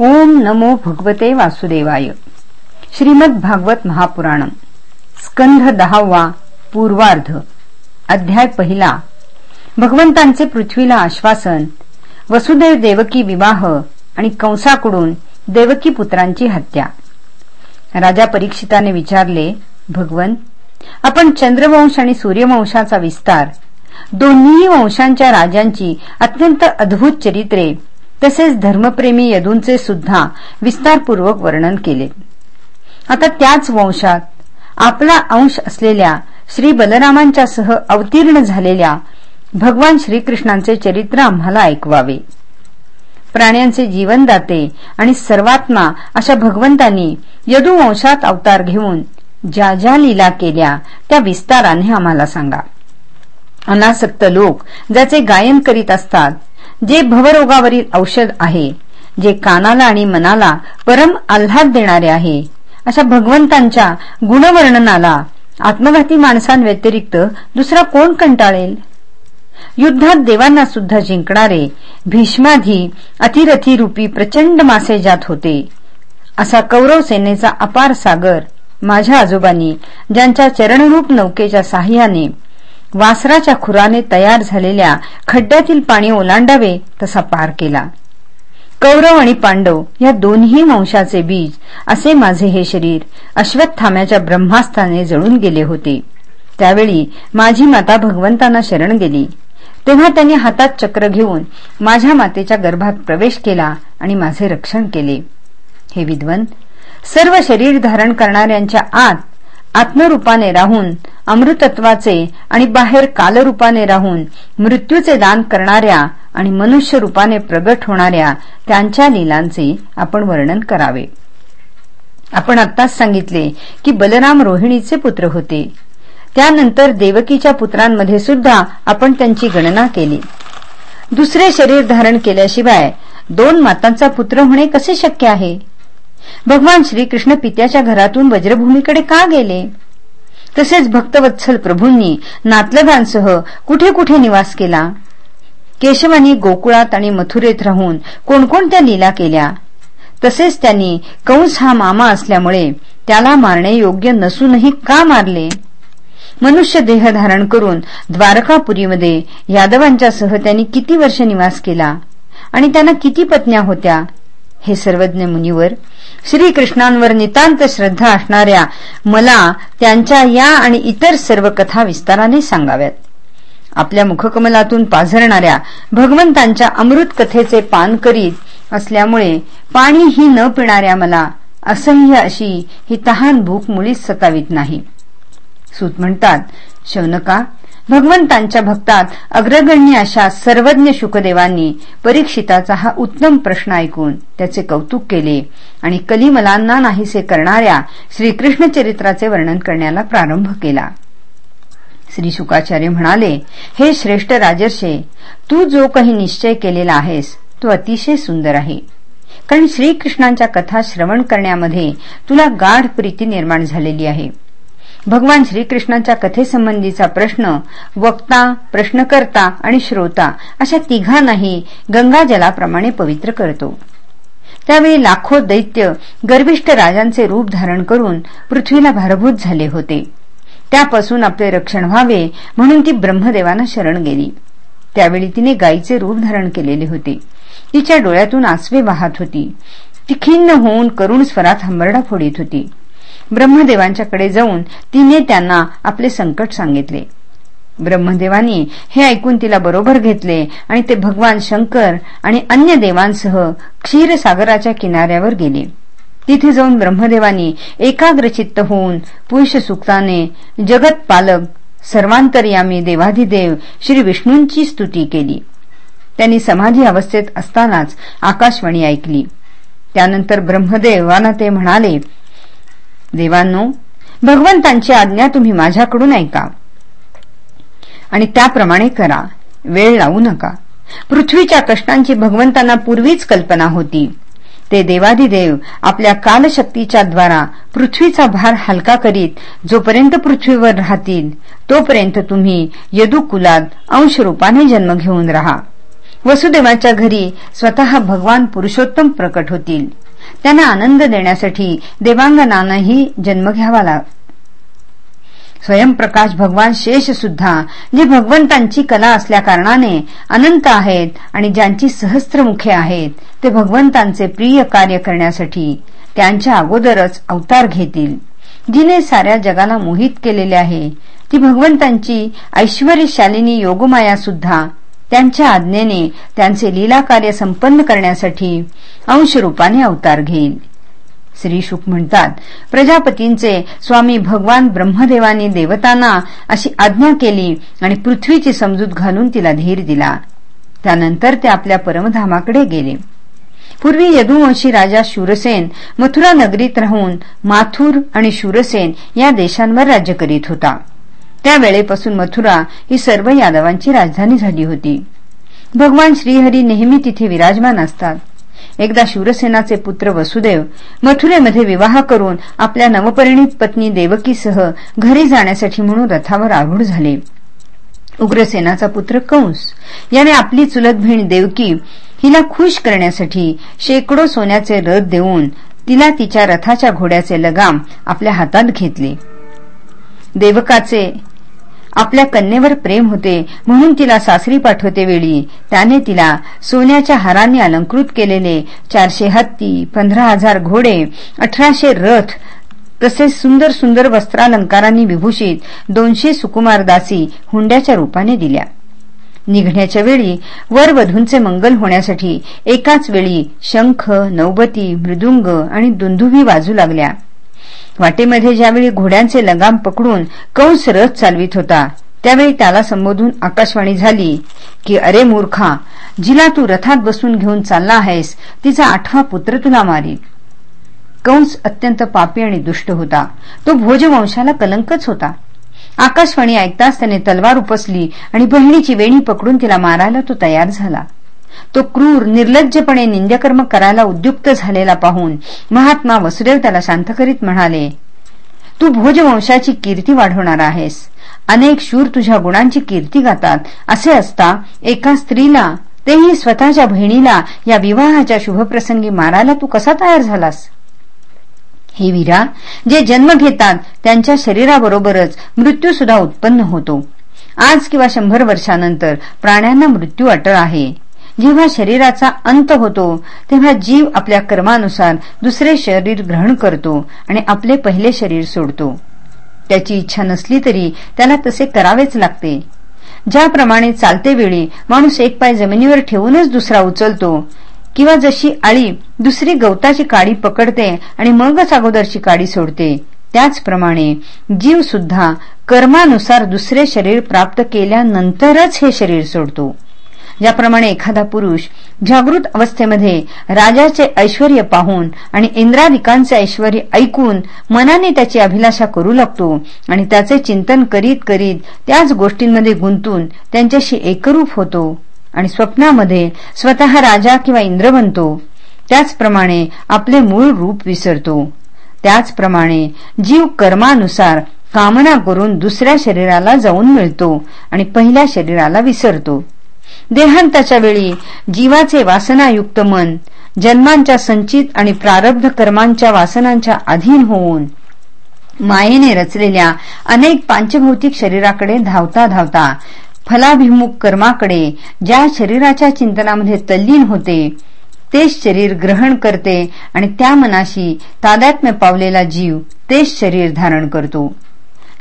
ओम नमो भगवते वासुदेवाय. श्रीमद भागवत महापुराण स्कंध दहावा पूर्वार्ध अध्याय पहिला. भगवंतांचे पृथ्वीला आश्वासन वसुदेव देवकी विवाह आणि कंसाकडून देवकी पुत्रांची हत्या. राजा परीक्षिताने विचारले भगवंत आपण चंद्रवंश आणि सूर्यवंशाचा विस्तार दोन्ही वंशांच्या राजांची अत्यंत अद्भुत चरित्रे तसेच धर्मप्रेमी यदूंचे सुद्धा विस्तारपूर्वक वर्णन केले. आता त्याच वंशात आपला अंश असलेल्या श्री बलरामांच्या सह अवतीर्ण झालेल्या भगवान श्रीकृष्णांचे चरित्र आम्हाला ऐकवावे. प्राण्यांचे जीवनदाते आणि सर्वात्मा अशा भगवंतांनी यदुवंशात अवतार घेऊन ज्या ज्या लीला केल्या त्या विस्ताराने आम्हाला सांगा. अनासक्त लोक ज्याचे गायन करीत असतात जे भवरोगावरील औषध आहे जे कानाला आणि मनाला परम आल्हाद देणारे आहे अशा भगवंतांच्या गुणवर्णनाला आत्मघाती माणसांव्यतिरिक्त दुसरा कोण कंटाळेल? युद्धात देवांना सुद्धा जिंकणारे भीष्माधी अतिरथी रूपी प्रचंड मासे जात होते. असा कौरव सेनेचा अपार सागर माझ्या आजोबांनी ज्यांच्या चरणरूप नौकेच्या साह्याने वासराच्या खुराने तयार झालेल्या खड्ड्यातील पाणी ओलांडावे तसा पार केला. कौरव आणि पांडव या दोन्ही वंशाचे बीज असे माझे हे शरीर अश्वत्थाम्याच्या ब्रह्मास्थाने जळून गेले होते. त्यावेळी माझी माता भगवंतांना शरण गेली. तेव्हा त्यांनी हातात चक्र घेऊन माझ्या मातेच्या गर्भात प्रवेश केला आणि माझे रक्षण केले. हे विद्वन सर्व शरीर धारण करणाऱ्यांच्या आत आत्मरूपाने राहून अमृतत्वाचे आणि बाहेर कालरूपाने राहून मृत्यूचे दान करणाऱ्या आणि मनुष्य रूपाने प्रगट होणाऱ्या त्यांच्या लीलांचे आपण वर्णन करावे. आपण आत्ताच सांगितले की बलराम रोहिणीचे पुत्र होते. त्यानंतर देवकीच्या पुत्रांमध्ये सुद्धा आपण त्यांची गणना केली. दुसरे शरीर धारण केल्याशिवाय दोन मातांचा पुत्र होणे कसे शक्य आहे? भगवान श्रीकृष्ण पित्याच्या घरातून वज्रभूमीकडे का गेले? तसेच भक्तवत्सल प्रभूंनी नातलगांसह कुठे कुठे निवास केला? केशवानी गोकुळात आणि मथुरेत राहून कोणकोणत्या लीला केल्या? तसेच त्यांनी कंस हा मामा असल्यामुळे त्याला मारणे योग्य नसूनही का मारले? मनुष्य देह धारण करून द्वारकापुरीमध्ये यादवांच्यासह त्यांनी किती वर्ष निवास केला? आणि त्यांना किती पत्न्या होत्या? हे सर्वज्ञ मुनिवर श्रीकृष्णांवर नितांत श्रद्धा असणाऱ्या मला त्यांच्या या आणि इतर सर्व कथा विस्ताराने सांगाव्यात. आपल्या मुखकमलातून पाझरणाऱ्या भगवंतांच्या अमृत कथेचे पान करीत असल्यामुळे पाणीही न पिणाऱ्या मला असह्य अशी ही तहान भूक मुळीच सतावीत नाही. सूत म्हणतात शौनका भगवंतांच्या भक्तात अग्रगण्य अशा सर्वज्ञ शुकदेवांनी परीक्षिताचा हा उत्तम प्रश्न ऐकून त्याचे कौतुक केले आणि कलिमलांना नाहीसे करणाऱ्या श्रीकृष्ण चरित्राचे वर्णन करण्याला प्रारंभ केला. श्री शुकाचार्य म्हणाले हे श्रेष्ठ राजर्षे तू जो काही निश्चय केलेला आहेस तो अतिशय सुंदर आहे. कारण श्रीकृष्णांच्या कथा श्रवण करण्यामध्ये तुला गाढ प्रीती निर्माण झालेली आहे. भगवान श्रीकृष्णाच्या कथेसंबंधीचा प्रश्न वक्ता प्रश्नकर्ता आणि श्रोता अशा तिघांनाही गंगाजलाप्रमाणे पवित्र करतो. त्यावेळी लाखो दैत्य गर्भिष्ठ राजांचे रूप धारण करून पृथ्वीला भारभूत झाले होते. त्यापासून आपले रक्षण व्हावे म्हणून ती ब्रह्मदेवाना शरण गेली. त्यावेळी तिने गायीचे रूप धारण केलेले होते. तिच्या डोळ्यातून आसवे वाहत होती. ती खिन्न होऊन करुण स्वरात हंबरडा फोडीत होती. ब्रह्मदेवांच्याकडे जाऊन तिने त्यांना आपले संकट सांगितले. ब्रह्मदेवानी हे ऐकून तिला बरोबर घेतले आणि ते भगवान शंकर आणि अन्य देवांसह क्षीरसागराच्या किनाऱ्यावर गेले. तिथे जाऊन ब्रह्मदेवानी एकाग्रचित्त होऊन पुरुष सुक्ताने जगत पालक सर्वांतर्यामी देवाधिदेव श्री विष्णूंची स्तुती केली. त्यांनी समाधी अवस्थेत असतानाच आकाशवाणी ऐकली. त्यानंतर ब्रह्मदेवाना ते म्हणाले देवांनो भगवंतांची आज्ञा तुम्ही माझ्याकडून ऐका. आणि त्याप्रमाणे करा. वेळ लावू नका. पृथ्वीच्या कष्टांची भगवंतांना पूर्वीच कल्पना होती. ते देवादिदेव आपल्या कालशक्तीच्या द्वारा पृथ्वीचा भार हलका करीत जोपर्यंत पृथ्वीवर राहतील तोपर्यंत तुम्ही यदुकुलात अंश रूपाने जन्म घेऊन राहा. वसुदेवाच्या घरी स्वतः भगवान पुरुषोत्तम प्रकट होतील. त्यांना आनंद देण्यासाठी देवांगनांनाही जन्म घ्यावा लाग स्वयंप्रकाश भगवान शेष सुद्धा जे भगवंतांची कला असल्या कारणाने अनंत आहेत आणि ज्यांची सहस्त्रमुखे आहेत ते भगवंतांचे प्रिय कार्य करण्यासाठी त्यांच्या अगोदरच अवतार घेतील. जिने साऱ्या जगाला मोहित केलेले आहे ती भगवंतांची ऐश्वर्यशालिनी योगमाया सुद्धा त्यांच्या आज्ञेने त्यांचे लीला कार्य संपन्न करण्यासाठी अंशरूपाने अवतार घेईल श्री शुक म्हणतात प्रजापतींचे स्वामी भगवान ब्रह्मदेवानी देवतांना अशी आज्ञा केली आणि पृथ्वीची समजूत घालून तिला धीर दिला. त्यानंतर ते आपल्या परमधामाकडे गेले. पूर्वी यदुवंशी राजा शूरसेन मथुरा नगरीत राहून माथुर आणि शूरसेन या देशांवर राज्य करीत होता. त्यावेळेपासून मथुरा ही सर्व यादवांची राजधानी झाली होती. भगवान श्रीहरी नेहमी तिथे विराजमान असतात. एकदा शिवसेनाचे पुत्र वसुदेव मथुरेमध्ये विवाह करून आपल्या नवपरिणित पत्नी देवकीसह घरी जाण्यासाठी म्हणून रथावर आरूढ झाले. उग्रसेनाचा पुत्र कंस याने आपली चुलत बहीण देवकी हिला खुश करण्यासाठी शेकडो सोन्याचे रथ देऊन तिला तिच्या रथाच्या घोड्याचे लगाम आपल्या हातात घेतले. देवकाचे आपल्या कन्येवर प्रेम होते म्हणून तिला सासरी पाठवते वेळी. त्याने तिला सोन्याच्या हारांनी अलंकृत केलेले चारशे हत्ती पंधरा हजार घोडे अठराशे रथ तसेच सुंदर सुंदर वस्त्रालंकारांनी विभूषित दोनशे सुकुमार दासी हुंड्याच्या रूपाने दिल्या. निघण्याच्या वेळी वर वधूंचे मंगल होण्यासाठी एकाच वेळी शंख नौबती मृदुंग आणि दुंदुभी वाजू लागल्या. वाटेमध्ये ज्यावेळी घोड्यांचे लगाम पकडून कंस रथ चालवित होता त्यावेळी त्याला संबोधून आकाशवाणी झाली की अरे मूर्खा जिला तू रथात बसून घेऊन चालला आहेस तिचा आठवा पुत्र तुला मारील कंस अत्यंत पापी आणि दुष्ट होता. तो भोजवंशाला कलंकच होता. आकाशवाणी ऐकताच त्याने तलवार उपसली आणि बहिणीची वेणी पकडून तिला मारायला तो तयार झाला. तो क्रूर निर्लज्जपणे निंद्यकर्म करायला उद्युक्त झालेला पाहून महात्मा वसुदेव त्याला शांत करीत म्हणाले तू भोजवंशाची कीर्ती वाढवणार आहेस. अनेक शूर तुझ्या गुणांची कीर्ती गातात. असे असता एका स्त्रीला तेही स्वतःच्या बहिणीला या विवाहाच्या शुभप्रसंगी मारायला तू कसा तयार झालास? हे वीरा जे जन्म घेतात त्यांच्या शरीराबरोबरच मृत्यू सुद्धा उत्पन्न होतो. आज किंवा शंभर वर्षानंतर प्राण्यांना मृत्यू अटळ आहे. जेव्हा शरीराचा अंत होतो तेव्हा जीव आपल्या कर्मानुसार दुसरे शरीर ग्रहण करतो आणि आपले पहिले शरीर सोडतो. त्याची इच्छा नसली तरी त्याला तसे करावेच लागते. ज्याप्रमाणे चालते वेळी माणूस एक पाय जमिनीवर ठेवूनच दुसरा उचलतो किंवा जशी आळी दुसरी गवताची काडी पकडते आणि मगच अगोदरची काडी सोडते त्याचप्रमाणे जीव सुद्धा कर्मानुसार दुसरे शरीर प्राप्त केल्यानंतरच हे शरीर सोडतो. ज्याप्रमाणे एखादा पुरुष जागृत अवस्थेमध्ये राजाचे ऐश्वर पाहून आणि इंद्रादिकांचे ऐश्वर ऐकून मनाने त्याची अभिलाषा करू लागतो आणि त्याचे चिंतन करीत करीत त्याच गोष्टींमध्ये गुंतून त्यांच्याशी एकरूप होतो आणि स्वप्नामध्ये स्वतः राजा किंवा इंद्र बनतो. त्याचप्रमाणे आपले मूळ रूप विसरतो. त्याचप्रमाणे जीव कर्मानुसार कामना करून दुसऱ्या शरीराला जाऊन मिळतो आणि पहिल्या शरीराला विसरतो. देहांताच्या वेळी जीवाचे वासनायुक्त मन जन्मांच्या संचित आणि प्रारब्ध कर्मांच्या वासनांच्या अधीन होऊन मायेने रचलेल्या अनेक पांचभौतिक शरीराकडे धावता धावता फलाभिमुख कर्माकडे ज्या शरीराच्या चिंतनामध्ये तल्लीन होते तेच शरीर ग्रहण करते आणि त्या मनाशी तादात्म्य पावलेला जीव तेच शरीर धारण करतो.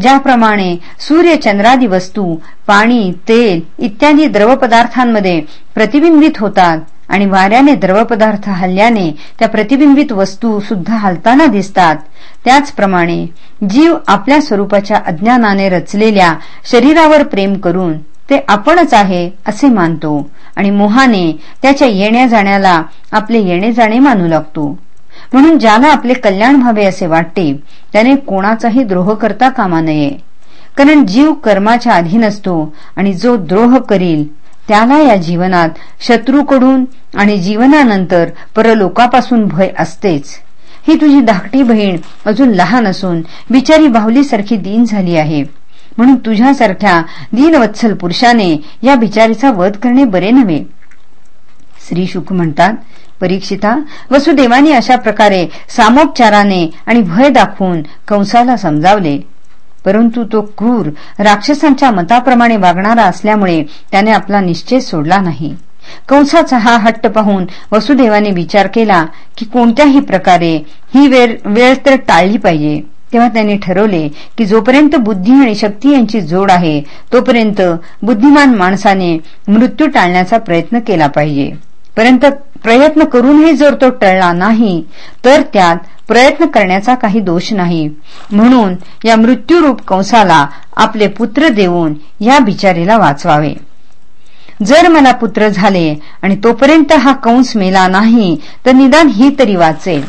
ज्याप्रमाणे सूर्यचंद्रादी वस्तू पाणी तेल इत्यादी द्रवपदार्थांमध्ये प्रतिबिंबित होतात आणि वाऱ्याने द्रवपदार्थ हल्ल्याने त्या प्रतिबिंबित वस्तू सुद्धा हलताना दिसतात. त्याचप्रमाणे जीव आपल्या स्वरूपाच्या अज्ञानाने रचलेल्या शरीरावर प्रेम करून ते आपणच आहे असे मानतो आणि मोहाने त्याच्या येण्या जाण्याला आपले येणे जाणे मानू लागतो. म्हणून ज्याला आपले कल्याण व्हावे असे वाटते त्याने कोणाचाही द्रोह करता कामा नये. कारण जीव कर्माच्या अधीन असतो आणि जो द्रोह करील त्याला या जीवनात शत्रूकडून आणि जीवनानंतर परलोकापासून भय असतेच. ही तुझी धाकटी बहीण अजून लहान असून बिचारी बाहुलीसारखी दीन झाली आहे. म्हणून तुझ्यासारख्या दीनवत्सल पुरुषाने या बिचारीचा वध करणे बरे नव्हे. श्री शुक म्हणतात परीक्षिता वसुदेवानी अशा प्रकारे सामोपचाराने आणि भय दाखवून कंसाला समजावले. परंतु तो क्रूर राक्षसांच्या मताप्रमाणे वागणारा असल्यामुळे त्याने आपला निश्चय सोडला नाही. कंसाचा हा हट्ट पाहून वसुदेवाने विचार केला की कोणत्याही प्रकारे ही वेळ तर टाळली पाहिजे. तेव्हा त्यांनी ठरवले की जोपर्यंत बुद्धी आणि शक्ती यांची जोड आहे तोपर्यंत बुद्धिमान माणसाने मृत्यू टाळण्याचा प्रयत्न केला पाहिजे. परंतु प्रयत्न करूनही जर तो टळला नाही तर त्यात प्रयत्न करण्याचा काही दोष नाही. म्हणून या मृत्यूरूप कंसाला आपले पुत्र देऊन या बिचारीला वाचवावे. जर मला पुत्र झाले आणि तोपर्यंत हा कंस मेला नाही तर निदान ही तरी वाचेल.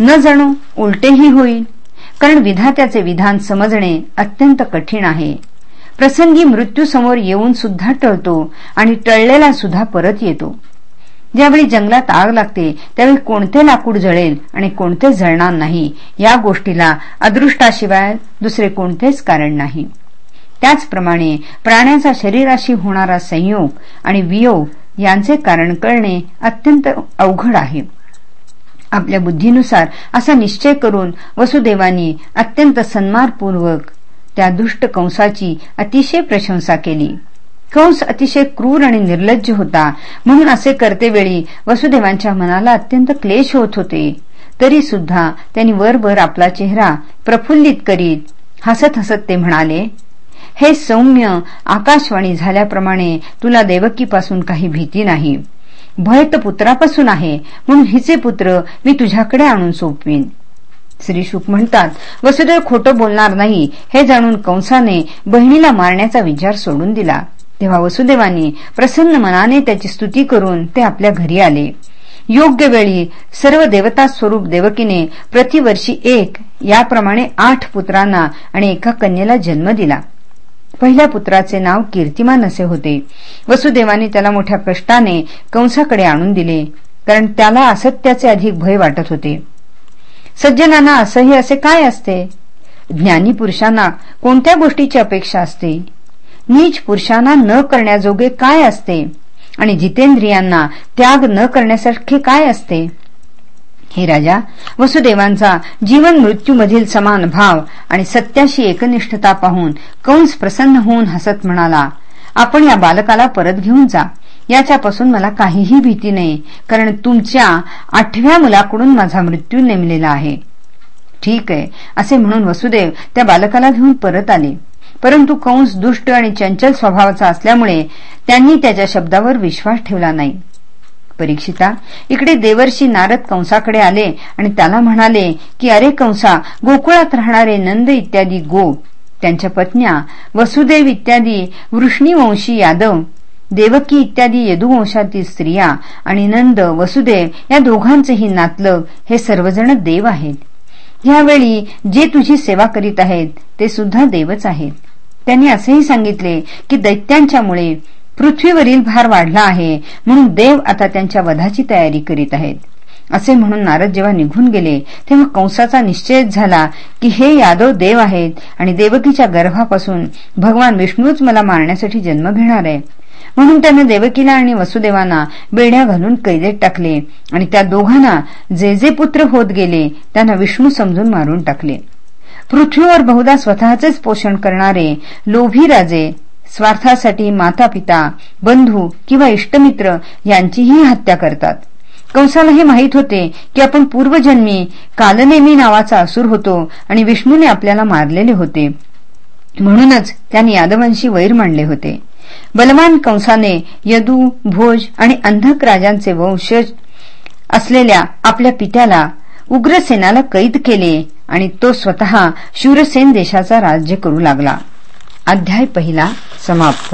न जणू उलटेही होईल कारण विधात्याचे विधान समजणे अत्यंत कठीण आहे. प्रसंगी मृत्यू समोर येऊन सुद्धा टळतो आणि टळलेला सुद्धा परत येतो. ज्यावेळी जंगलात आग लागते त्यावेळी कोणते लाकूड जळेल आणि कोणते जळणार नाही या गोष्टीला अदृष्टाशिवाय दुसरे कोणतेच कारण नाही. त्याचप्रमाणे प्राण्याचा शरीराशी होणारा संयोग आणि वियोग यांचे कारण कळणे अत्यंत अवघड आहे. आपल्या बुद्धीनुसार असा निश्चय करून वसुदेवानी अत्यंत सन्मानपूर्वक त्या दुष्ट कंसाची अतिशय प्रशंसा केली. कंस अतिशय क्रूर आणि निर्लज्ज होता. म्हणून असे करतेवेळी वसुदेवांच्या मनाला अत्यंत क्लेश होत होते. तरी सुद्धा त्यांनी वरभर आपला चेहरा प्रफुल्लित करीत हसत हसत ते म्हणाले हे सौम्य आकाशवाणी झाल्याप्रमाणे तुला देवकीपासून काही भीती नाही. भय तर पुत्रापासून आहे म्हणून हिचे पुत्र मी तुझ्याकडे आणून सोपवीन. श्री शुक म्हणतात वसुदेव खोटं बोलणार नाही हे जाणून कंसाने बहिणीला मारण्याचा विचार सोडून दिला. तेव्हा वसुदेवानी प्रसन्न मनाने त्याची स्तुती करून ते आपल्या घरी आले. योग्य वेळी सर्व देवता स्वरूप देवकीने प्रतिवर्षी एक याप्रमाणे आठ पुत्रांना आणि एका कन्येला जन्म दिला. पहिल्या पुत्राचे नाव कीर्तिमान असे होते. वसुदेवानी त्याला मोठ्या कष्टाने कंसाकडे आणून दिले कारण त्याला असत्याचे अधिक भय वाटत होते. सज्जनांना असंही असे काय असते? ज्ञानी पुरुषांना कोणत्या गोष्टीची अपेक्षा असते? नीच पुरुषांना न करण्याजोगे काय असते? आणि जितेंद्रियांना त्याग न करण्यासारखे काय असते? हे राजा वसुदेवांचा जीवन मृत्यूमधील समान भाव आणि सत्याशी एकनिष्ठता पाहून कंस प्रसन्न होऊन हसत म्हणाला आपण या बालकाला परत घेऊन जा. याच्यापासून मला काहीही भीती नाही कारण तुमच्या आठव्या मुलाकडून माझा मृत्यू नेमलेला आहे. ठीक आहे असे म्हणून वसुदेव त्या बालकाला घेऊन परत आले. परंतु कंस दुष्ट आणि चंचल स्वभावाचा असल्यामुळे त्यांनी त्याच्या शब्दावर विश्वास ठेवला नाही. परीक्षिता इकडे देवर्षी नारद कंसाकडे आले आणि त्याला म्हणाले की अरे कंसा गोकुळात राहणारे नंद इत्यादी गो त्यांच्या पत्न्या वसुदेव इत्यादी वृष्णीवंशी यादव देवकी इत्यादी यदुवंशातील स्त्रिया आणि नंद वसुदेव या दोघांचेही नातलं हे सर्वजण देव आहेत. यावेळी जे तुझी सेवा करीत आहेत ते सुद्धा देवच आहेत. त्यांनी असेही सांगितले की दैत्यांच्यामुळे पृथ्वीवरील भार वाढला आहे म्हणून देव आता त्यांच्या वधाची तयारी करीत आहेत. असे म्हणून नारद जेव्हा निघून गेले तेव्हा कंसाचा निश्चय झाला की हे यादव देव आहेत आणि देवकीच्या गर्भापासून भगवान विष्णूच मला मारण्यासाठी जन्म घेणार आहे. म्हणून त्याने देवकीला आणि वसुदेवांना बेड्या घालून कैदेत टाकले आणि त्या दोघांना जे जे पुत्र होत गेले त्यांना विष्णू समजून मारून टाकले. पृथ्वीवर बहुधा स्वतःचेच पोषण करणारे लोभी राजे स्वार्थासाठी माता पिता बंधू किंवा इष्टमित्र यांचीही हत्या करतात. कंसाला हे माहीत होते की आपण पूर्वजन्मी कालनेमी नावाचा असूर होतो आणि विष्णूने आपल्याला मारलेले होते. म्हणूनच त्यांनी यादवांशी वैर मांडले होते. बलवान कंसाने यदू भोज आणि अंधक राजांचे वंशज असलेल्या आपल्या पित्याला उग्रसेनाला कैद केले आणि तो स्वतः शूरसेन देशाचा राज्य करू लागला. अध्याय पहिला समाप्त.